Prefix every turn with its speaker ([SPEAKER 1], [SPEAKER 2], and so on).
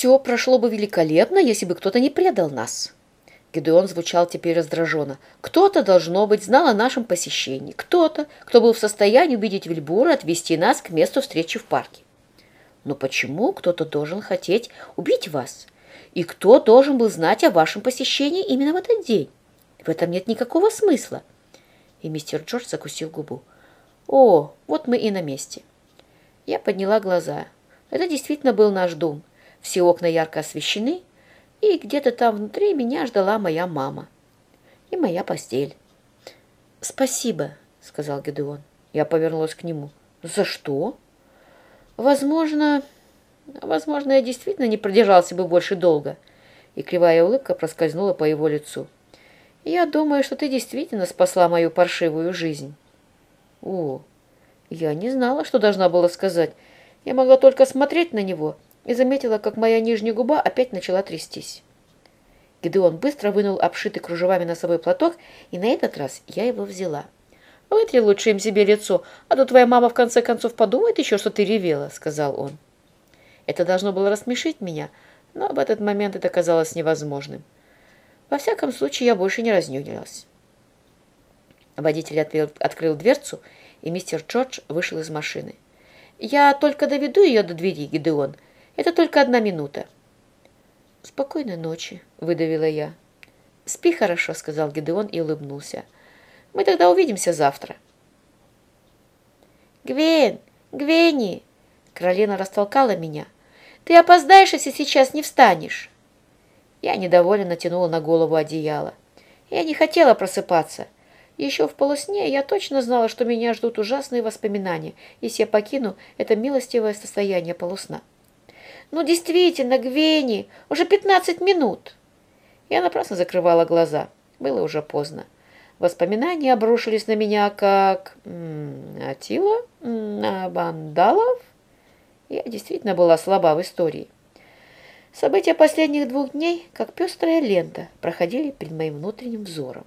[SPEAKER 1] все прошло бы великолепно, если бы кто-то не предал нас. Гедеон звучал теперь раздраженно. Кто-то, должно быть, знал о нашем посещении. Кто-то, кто был в состоянии убедить Вильбура отвезти нас к месту встречи в парке. Но почему кто-то должен хотеть убить вас? И кто должен был знать о вашем посещении именно в этот день? В этом нет никакого смысла. И мистер Джордж закусил губу. О, вот мы и на месте. Я подняла глаза. Это действительно был наш дом. Все окна ярко освещены, и где-то там внутри меня ждала моя мама и моя постель. «Спасибо», — сказал Гедеон. Я повернулась к нему. «За что?» «Возможно, возможно, я действительно не продержался бы больше долго». И кривая улыбка проскользнула по его лицу. «Я думаю, что ты действительно спасла мою паршивую жизнь». «О, я не знала, что должна была сказать. Я могла только смотреть на него» и заметила, как моя нижняя губа опять начала трястись. Гидеон быстро вынул обшитый кружевами носовой платок, и на этот раз я его взяла. «Вытри лучше им себе лицо, а то твоя мама в конце концов подумает еще, что ты ревела», — сказал он. Это должно было рассмешить меня, но в этот момент это казалось невозможным. Во всяком случае, я больше не разнюнилась. Водитель открыл, открыл дверцу, и мистер Джордж вышел из машины. «Я только доведу ее до двери, Гидеон», это только одна минута. «Спокойной ночи», — выдавила я. «Спи хорошо», — сказал Гедеон и улыбнулся. «Мы тогда увидимся завтра». «Гвен! Гвенни!» Каролина растолкала меня. «Ты опоздаешь, если сейчас не встанешь!» Я недовольно натянула на голову одеяло. Я не хотела просыпаться. Еще в полусне я точно знала, что меня ждут ужасные воспоминания, если я покину это милостивое состояние полусна. «Ну, действительно, Гвени, уже пятнадцать минут!» Я напрасно закрывала глаза. Было уже поздно. Воспоминания обрушились на меня, как... Атила? Бандалов? Я действительно была слаба в истории. События последних двух дней, как пестрая лента, проходили перед моим внутренним взором.